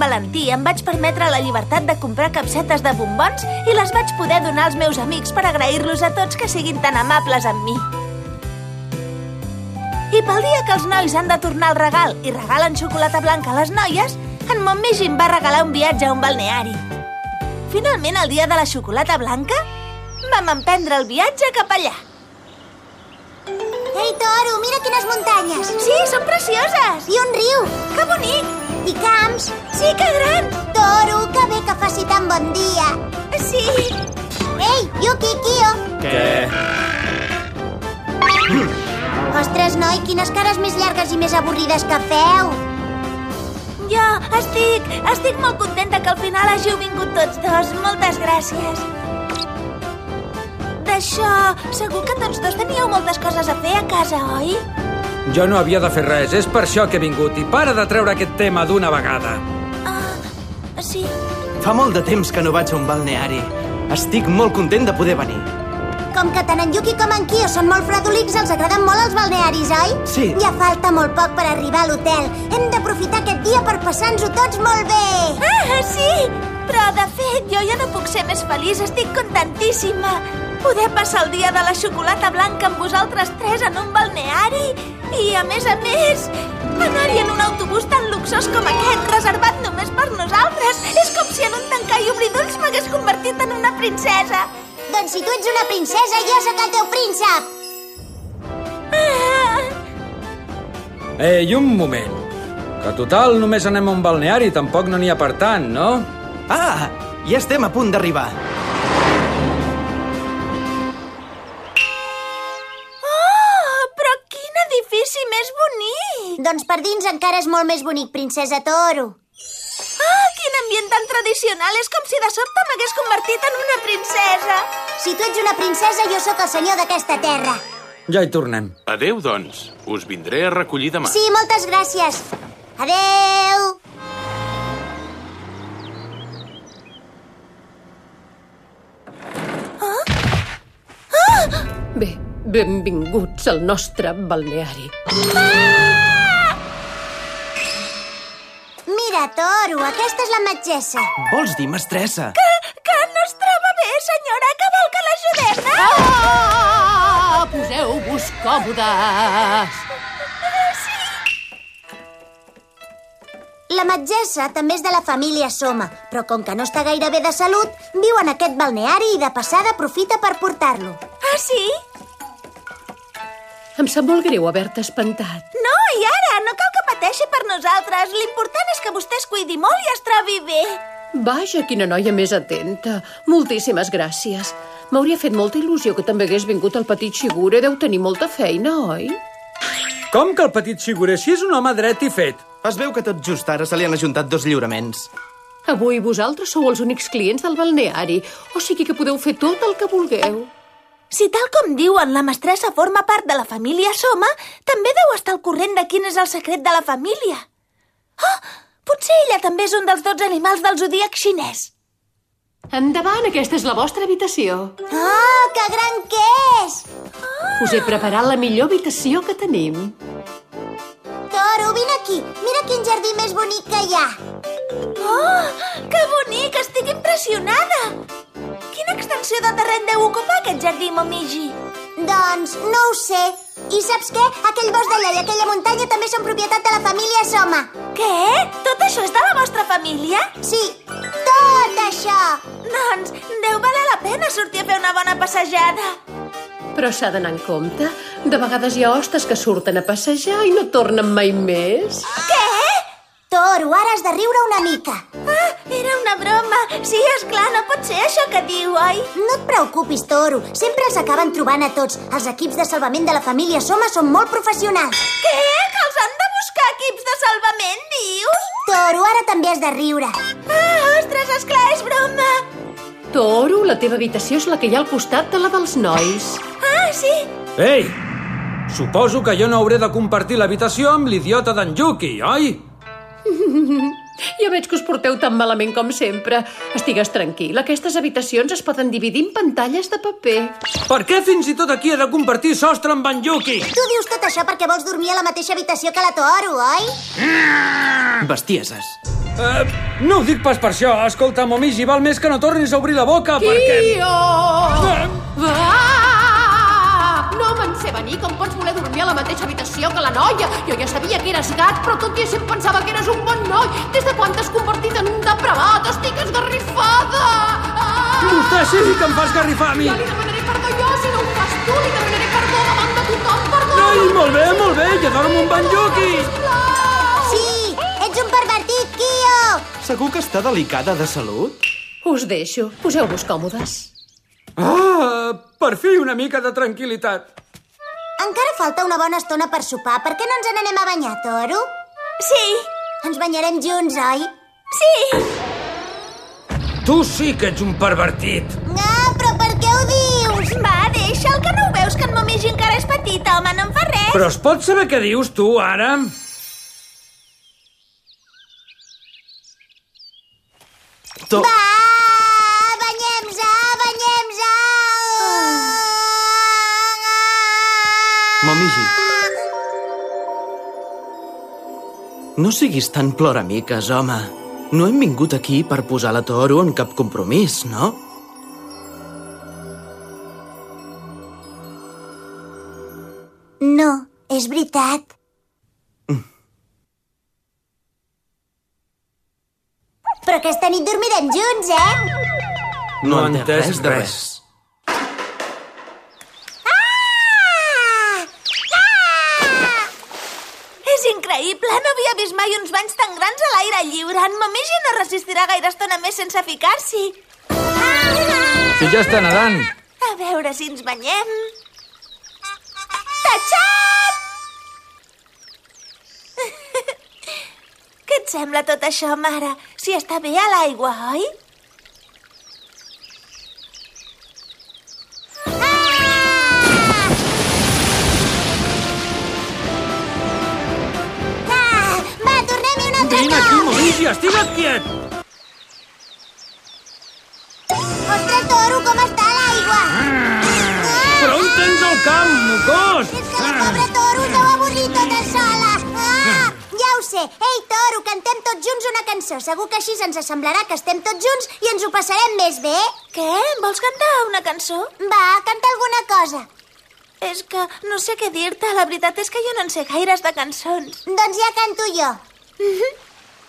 Valentí em vaig permetre la llibertat de comprar capsetes de bombons i les vaig poder donar als meus amics per agrair-los a tots que siguin tan amables amb mi. I pel dia que els nois han de tornar el regal i regalen xocolata blanca a les noies, en Montmigi em va regalar un viatge a un balneari. Finalment, el dia de la xocolata blanca, vam emprendre el viatge cap allà. Ei, Toro, mira quines muntanyes! Sí, són precioses! I un riu! Que bonic! I camps! Sí, que gran! Toro, que bé que faci tan bon dia! Sí! Ei, Yuki, Kyo! Què? Ostres, noi, quines cares més llargues i més avorrides que feu! Jo estic... estic molt contenta que al final hàgiu vingut tots dos. Moltes gràcies. D'això, segur que tots dos teníeu moltes coses a fer a casa, oi? Jo no havia de fer res, és per això que he vingut. I para de treure aquest tema d'una vegada. Ah, sí. Fa molt de temps que no vaig a un balneari. Estic molt content de poder venir. Com que tant en Yuki com en Kyo són molt fredolics, els agraden molt els balnearis, oi? Sí. Ja falta molt poc per arribar a l'hotel. Hem d'aprofitar aquest dia per passar-nos-ho tots molt bé! Ah, sí! Però, de fet, jo ja no puc ser més feliç. Estic contentíssima. Poder passar el dia de la xocolata blanca amb vosaltres tres en un balneari i, a més a més, anar-hi en un autobús tan luxós com aquest, reservat només per nosaltres. És com si en un tancar i obrir d'ulls m'hagués convertit en una princesa. Doncs si tu ets una princesa, jo sóc el teu príncep! Ah, Ei, un moment. Que total només anem a un balneari, tampoc no n'hi ha per tant, no? Ah, ja estem a punt d'arribar. Per dins encara és molt més bonic, princesa Toro. Ah, quin ambient tan tradicional! És com si de sobte m'hagués convertit en una princesa. Si tu ets una princesa, jo sóc el senyor d'aquesta terra. Ja hi tornem. Adeu, doncs. Us vindré a recollir demà. Sí, moltes gràcies. Adeu! Bé, benvinguts al nostre balneari. Mira, Toro, aquesta és la metgessa. Vols dir mestressa? Que no es troba bé, senyora, que vol que l'ajudem? Ah! Ah! Poseu-vos còmodes! La metgessa també és de la família Soma, però com que no està gaire bé de salut, viu en aquest balneari i de passada aprofita per portar-lo. Ah, sí? Em sap molt greu haver-te espantat. Pateixi per nosaltres. L'important és que vostè es cuidi molt i es trobi bé. Vaja, quina noia més atenta. Moltíssimes gràcies. M'hauria fet molta il·lusió que també hagués vingut el petit Shigure. Deu tenir molta feina, oi? Com que el petit Shigure si és un home dret i fet? Es veu que tot just ara se li han ajuntat dos lliuraments. Avui vosaltres sou els únics clients del balneari, o sigui que podeu fer tot el que vulgueu. Si tal com diuen, la mestressa forma part de la família Soma, també deu estar al corrent de quin és el secret de la família. Oh, potser ella també és un dels 12 animals del zodíac xinès. Endavant, aquesta és la vostra habitació. Oh, que gran que és! Us he preparat la millor habitació que tenim. Toro, vine aquí. Mira quin jardí més bonic que hi ha. Oh, que bonic! Estic impressionada! Extensió de terreny deu ocupar aquest jardí, Momiji? Doncs no ho sé. I saps què? Aquell bosc d'allà i aquella muntanya també són propietat de la família Soma. Què? Tot això és de la vostra família? Sí, tot això. Doncs deu valer la pena sortir a fer una bona passejada. Però s'ha d'anar en compte. De vegades hi ha hostes que surten a passejar i no tornen mai més. Què? Toro, ara has de riure una mica. Ah, era una broma. Sí, és clar, no pot ser això que diu, oi? No et preocupis, Toro. Sempre els acaben trobant a tots. Els equips de salvament de la família Soma són molt professionals. Què? Que els han de buscar equips de salvament, dius? Toro, ara també has de riure. Ah, ostres, esclar, és broma. Toro, la teva habitació és la que hi ha al costat de la dels nois. Ah, sí? Ei! Suposo que jo no hauré de compartir l'habitació amb l'idiota d'en Yuki, oi? Ja veig que us porteu tan malament com sempre. Estigues tranquil, aquestes habitacions es poden dividir en pantalles de paper. Per què fins i tot aquí he de compartir sostre amb en Yuki? Tu dius tot això perquè vols dormir a la mateixa habitació que la Toro, oi? Bestieses. Uh, no ho dic pas per això. Escolta, Momiji, val més que no tornis a obrir la boca, perquè... Kio! Ah! Mateixa habitació que la noia? Jo ja sabia que eres gat, però tot i així em pensava que eres un bon noi. Des de quan t'has convertit en un depravat? Estic esgarrifada! Ah! Vostè sí que em fa esgarrifar a mi. Ja li demanaré perdó jo, si no ho fas tu, li demanaré perdó davant de tothom, perdó! Ei, molt bé, molt bé, ja dormo amb en Yuki. Sí, ets un pervertit, Kio! Segur que està delicada de salut? Us deixo. Poseu-vos còmodes. Ah, per fi una mica de tranquil·litat. Encara falta una bona estona per sopar. Per què no ens n'anem a banyar, Toro? Sí, Ens banyarem junts, oi? sí. Tu sí que ets un pervertit. Ah, però per què ho dius? Va, deixa'l, que no ho veus, que en Momiji encara és petit, home, no em fa res. Però es pot saber què dius tu, ara? To... Va, No siguis tan ploramiques, home. No hem vingut aquí per posar la Toro en cap compromís, no? No, és veritat. Però aquesta nit dormirem junts, eh? No entès res. Ah! Ah! És increïble, vist mai uns banys tan grans a l'aire lliure. En Momiji no resistirà gaire estona més sense ficar-s'hi. Si ja està nedant. A veure si ens banyem. Tatxat! Què et sembla tot això, mare? Si està bé a l'aigua, oi? Momiji, estigue't quiet. Ostres, Toro, com està l'aigua? Però on tens el camp, mocós? És que la pobra Toro es deu avorrir tota sola. Ah! Ja ho sé. Ei, Toro, cantem tots junts una cançó. Segur que així ens semblarà que estem tots junts i ens ho passarem més bé. Què? Vols cantar una cançó? Va, canta alguna cosa. És que no sé què dir-te. La veritat és que jo no en sé gaires de cançons. Doncs ja canto jo.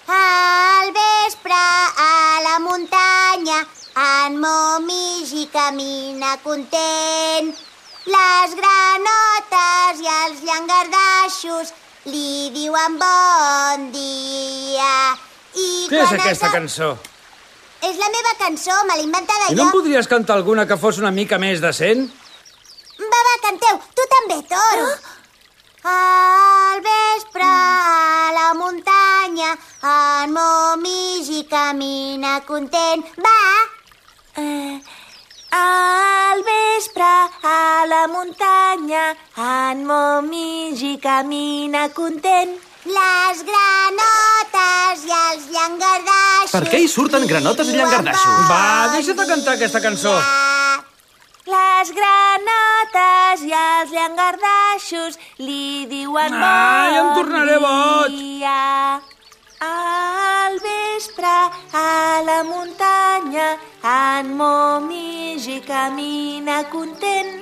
Al vespre, a la muntanya, en Momiji camina content. Les granotes i els llangardaixos li diuen bon dia. I Què és aquesta els- cançó? És la meva cançó, me l'he inventada I no jo. em podries cantar alguna que fos una mica més decent? Va, va, canteu. Tu també, Toro. Al vespre, a la muntanya, en Momiji camina content. Va, Eh, al vespre, a la muntanya, en Momiji camina content. les granotes i els llangardaixos... Per què hi surten granotes i llangardaixos? Va, deixa't de cantar aquesta cançó. Les granotes i els llangardaixos li diuen Ai, em tornaré boig. dia. Al vespre, a la muntanya, en Momiji camina content.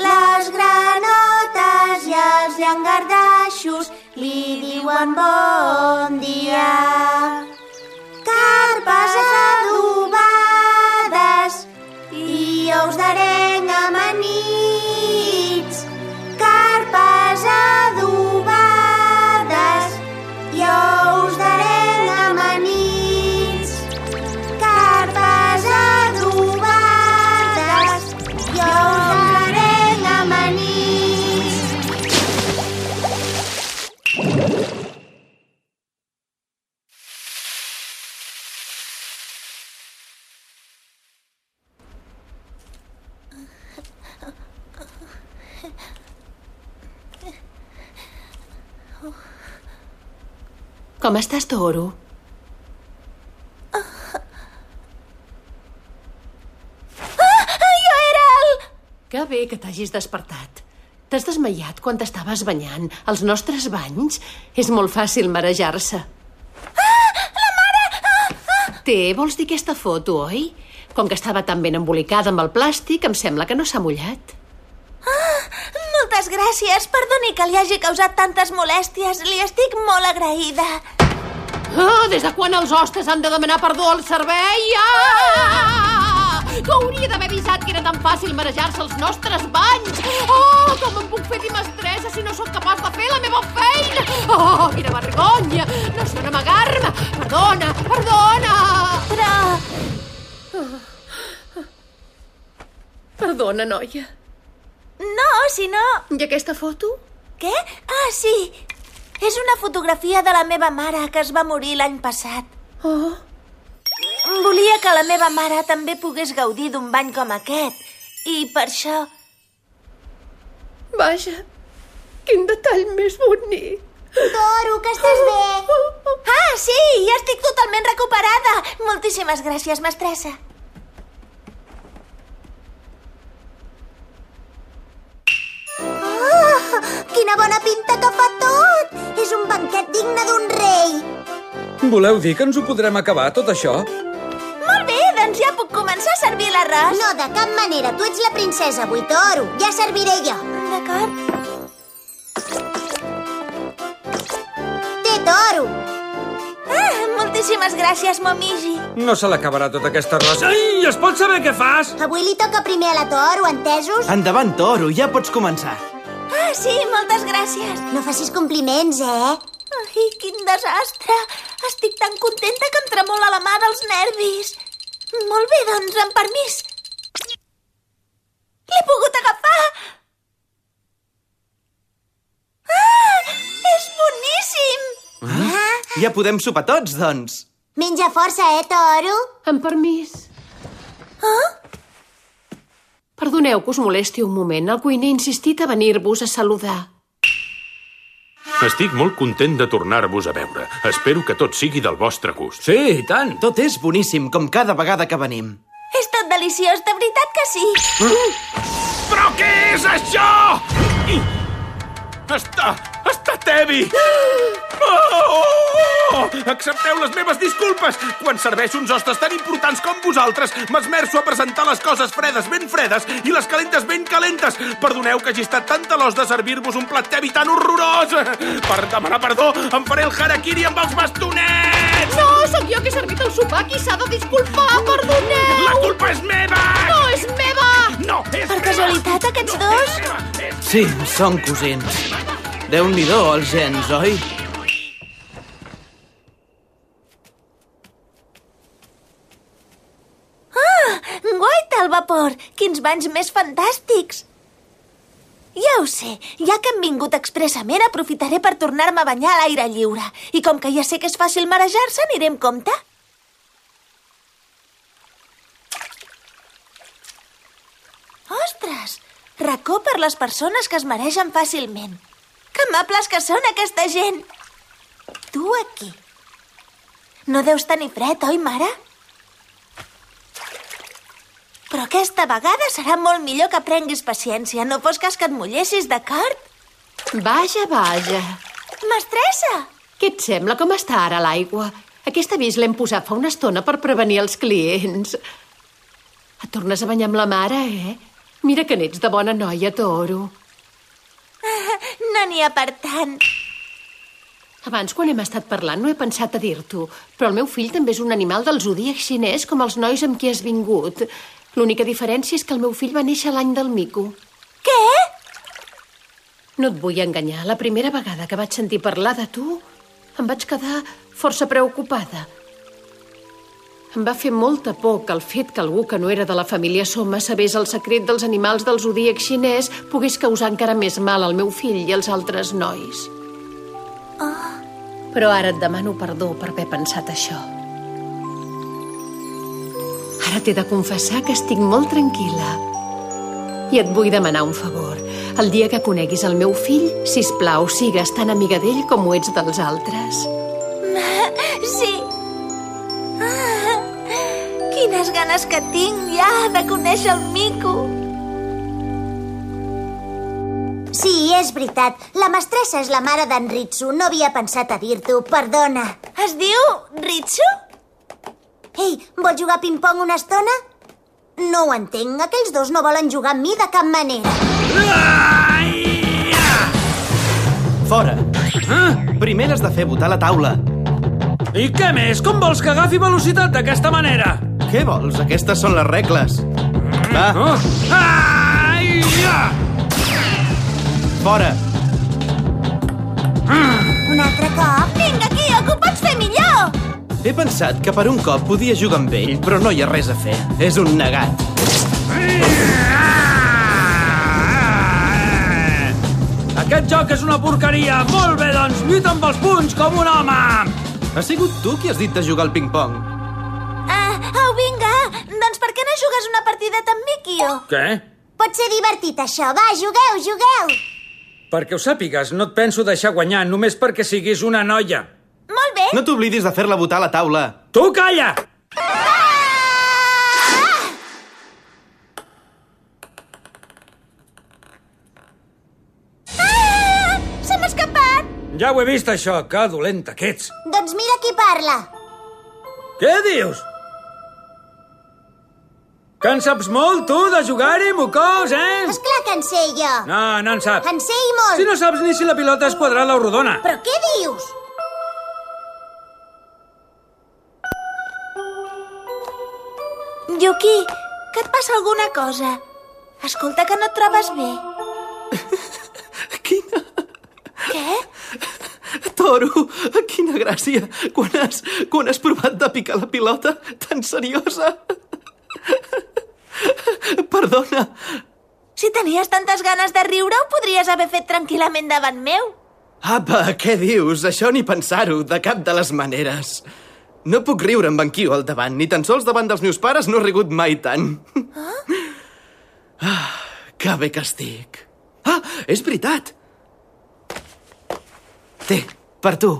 Les granotes i els llangardaixos li diuen bon dia. Carpes i ous Com estàs, Toru? Ah. ah! Jo era el... Que bé que t'hagis despertat. T'has desmaiat quan t'estaves banyant. Als nostres banys és molt fàcil marejar-se. Ah! La mare! Ah! Ah! Té, vols dir aquesta foto, oi? Com que estava tan ben embolicada amb el plàstic, em sembla que no s'ha mullat. Gràcies. Perdoni que li hagi causat tantes molèsties. Li estic molt agraïda. Ah, des de quan els hostes han de demanar perdó al servei? Ah! Que hauria d'haver avisat que era tan fàcil marejar-se els nostres banys. Oh, com em puc fer dir mestressa si no sóc capaç de fer la meva feina? Oh, quina vergonya! No sé on amagar-me. Perdona, perdona! Però... Perdona, noia. No, si no... I aquesta foto? Què? Ah, sí. És una fotografia de la meva mare que es va morir l'any passat. Oh, Volia que la meva mare també pogués gaudir d'un bany com aquest. I per això... vaja. Quin detall més bonic. Toro, que estàs bé? Ah, sí, ja estic totalment recuperada. Moltíssimes gràcies, mestressa. Quina bona pinta que fa tot! És un banquet digne d'un rei. Voleu dir que ens ho podrem acabar, tot això? Molt bé, doncs ja puc començar a servir l'arròs. No, de cap manera. Tu ets la princesa avui, Toro. Ja serviré jo. D'acord. Té, Toro. Ah, moltíssimes gràcies, Momiji. No se l'acabarà tot aquest arròs. Ai, es pot saber què fas? Avui li toca primer a la Toro, entesos? Endavant, Toro, ja pots començar. Ah, sí, moltes gràcies. No facis compliments, eh? Ai, quin desastre. Estic tan contenta que em tremola la mà dels nervis. Molt bé, doncs, amb permís. L'he pogut agafar. Ah, és boníssim. Ah, Ja podem sopar tots, doncs. menja força, eh, Toro? Amb permís. Ah? Perdoneu que us molesti un moment. El cuiner ha insistit a venir-vos a saludar. Estic molt content de tornar-vos a veure. Espero que tot sigui del vostre gust. Sí, i tant. Tot és boníssim, com cada vegada que venim. És tot deliciós, de veritat que sí. Però què és això? I... Està... està tevi! Oh! Accepteu les meves disculpes! Quan serveixo uns hostes tan importants com vosaltres, m'esmerço a presentar les coses fredes ben fredes i les calentes ben calentes. Perdoneu que hagi estat tan talós de servir-vos un plat tevi tan horrorós! Per demanar perdó, em faré el harakiri amb els bastonets! No, sóc jo que he servit el sopar. Qui s'ha de disculpar? Perdoneu! La culpa és meva! No és meva! No, és Per meva! casualitat, aquests No, dos? Sí, són cosins. Déu-n'hi-do, els gens, oi? Guaita al vapor! Quins banys més fantàstics! Ja ho sé, ja que hem vingut expressament, aprofitaré per tornar-me a banyar a l'aire lliure. I com que ja sé que és fàcil marejar-se, aniré amb compte. Ostres! Racó per les persones que es maregen fàcilment. Que amables que són, aquesta gent! Tu aquí. No deus tenir fred, oi, mare? Però aquesta vegada serà molt millor que prenguis paciència. No fos cas que et mullessis, d'acord? Vaja, vaja. Mestressa! Què et sembla com està ara l'aigua? Aquest avís l'hem posat fa una estona per prevenir els clients. Et tornes a banyar amb la mare, eh? Mira que n'ets de bona noia, Toro. No n'hi ha per tant. Abans, quan hem estat parlant, no he pensat a dir-t'ho, però el meu fill també és un animal del zodíac xinès com els nois amb qui has vingut. L'única diferència és que el meu fill va néixer l'any del mico. Què? No et vull enganyar. La primera vegada que vaig sentir parlar de tu, em vaig quedar força preocupada. Em va fer molta por que el fet que algú que no era de la família Soma sabés el secret dels animals del zodíac xinès pogués causar encara més mal al meu fill i als altres nois. Però ara et demano perdó per haver pensat això. Ara t'he de confessar que estic molt tranquil·la. I et vull demanar un favor. El dia que coneguis el meu fill, si plau, sigues tan amiga d'ell com ho ets dels altres. Sí. Ganes que tinc ja de conèixer el mico. Sí, és veritat. La mestressa és la mare d'en Ritsu. No havia pensat a dir-t'ho. Perdona. Es diu Ritsu? Ei, vol jugar a ping-pong una estona? No ho entenc. Aquells dos no volen jugar amb mi de cap manera. Fora! Ah? Primer l'has de fer votar la taula. I què més? Com vols que agafi velocitat d'aquesta manera? Què vols? Aquestes són les regles. Va, Oh. Ai, ja! fora! Un altre cop? Vinga, Kyo, que ho pots fer millor! He pensat que per un cop podia jugar amb ell, però no hi ha res a fer. És un negat. Aquest joc és una porqueria. Molt bé, doncs lluita amb els punys com un home. Ha sigut tu qui has dit de jugar al ping-pong. Què no jugues una partideta amb mi, Kyo? Què? Pot ser divertit, això. Va, jugueu, jugueu. Perquè ho sàpigues, no et penso deixar guanyar només perquè siguis una noia. Molt bé! No t'oblidis de fer-la votar a la taula. Tu calla! Ah! Escapat! Ja ho he vist, això. Que dolenta que ets. Doncs mira qui parla. Què dius? Que en saps molt, tu, de jugar-hi, mocós, eh? És clar que en sé jo. No, no en saps. En sé i molt. Si no saps ni si la pilota és quadrada o rodona. Però què dius? Yuki, que et passa alguna cosa? Escolta que no et trobes bé. Quina... Què? Toro, quina gràcia. Quan has, quan has provat de picar la pilota tan seriosa. Perdona. Si tenies tantes ganes de riure, ho podries haver fet tranquil·lament davant meu. Apa, què dius? Això ni pensar-ho, de cap de les maneres. No puc riure amb en Kyo al davant, ni tan sols davant dels meus pares no he rigut mai tant. Ah, que bé que estic. Ah, és veritat! Té, per tu.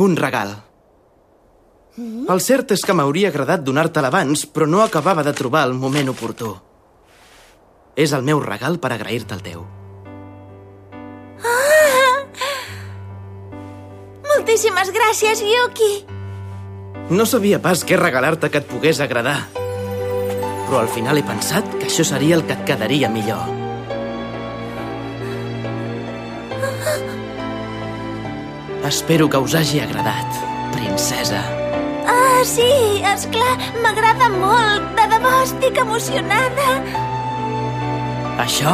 Un regal. El cert és que m'hauria agradat donar-te l'abans, però no acabava de trobar el moment oportú. És el meu regal per agrair-te el teu. Moltíssimes gràcies, Yuki. No sabia pas què regalar-te que et pogués agradar. Però al final he pensat que això seria el que et quedaria millor. Espero que us hagi agradat, princesa. Ah, sí, és clar, m'agrada molt. De debò estic emocionada. Això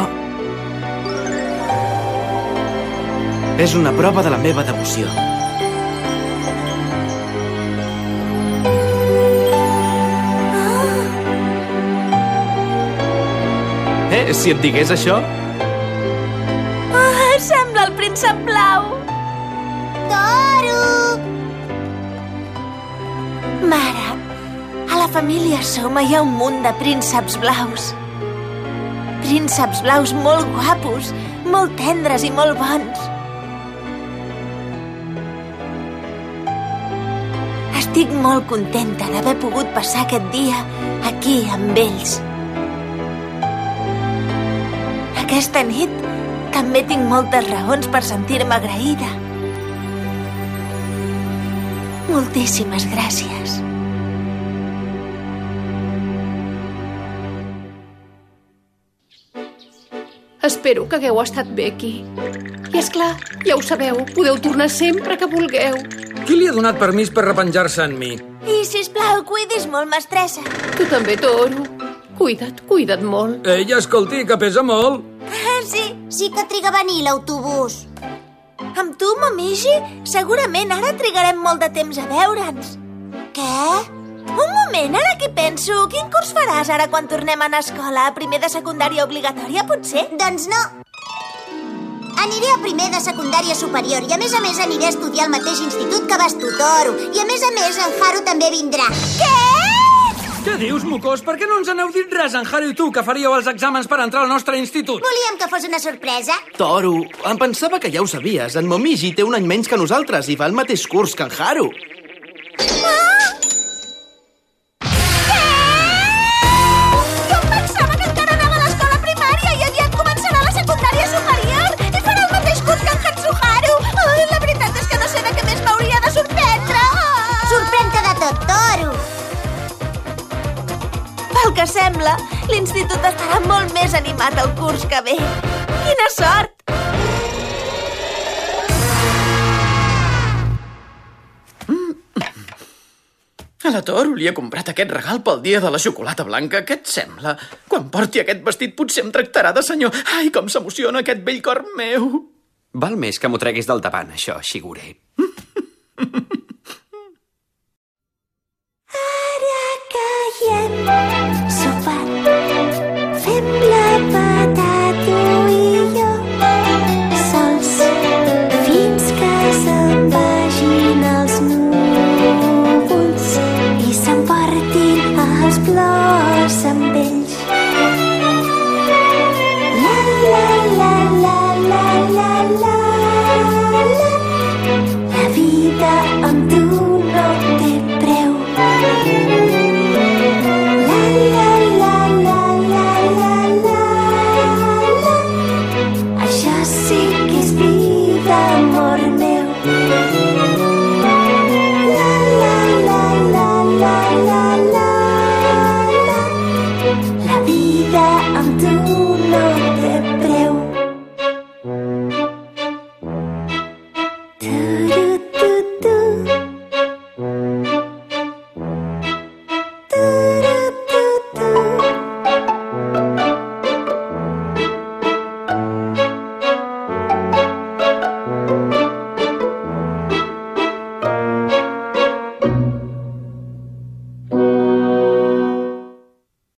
és una prova de la meva devoció. Eh, si et digués això, la família Soma hi ha un munt de prínceps blaus. Prínceps blaus molt guapos, molt tendres i molt bons. Estic molt contenta d'haver pogut passar aquest dia aquí amb ells. Aquesta nit també tinc moltes raons per sentir-me agraïda. Moltíssimes gràcies. Espero que hagueu estat bé aquí. I és clar, ja ho sabeu, podeu tornar sempre que vulgueu. Qui li ha donat permís per repenjar-se en mi? I, sisplau, cuidis molt, mestressa. Tu també, Toro. Cuida't, cuida't molt. Ella, escolti, que pesa molt. Ah, sí. Sí que triga a venir l'autobús. Amb tu, Momiji, segurament ara trigarem molt de temps a veure'ns. Què? Un moment, ara que penso, quin curs faràs ara quan tornem a anar a escola? Primer de secundària obligatòria, potser? Doncs no. Aniré a primer de secundària superior i a més a més aniré a estudiar al mateix institut que vas tu, Toro. I a més a més en Haru també vindrà. Què? Què dius, mocós? Per què no ens n'heu dit res, en Harry i tu, que faríeu els exàmens per entrar al nostre institut? Volíem que fos una sorpresa. Toro, em pensava que ja ho sabies. En Momiji té un any menys que nosaltres i va al mateix curs que en Haru. Ve. Quina sort! A la Tor li he comprat aquest regal pel dia de la xocolata blanca. Què et sembla? Quan porti aquest vestit potser em tractarà de senyor. Ai, com s'emociona aquest vell cor meu. Val més que m'ho treguis del davant, això, xigure. Ara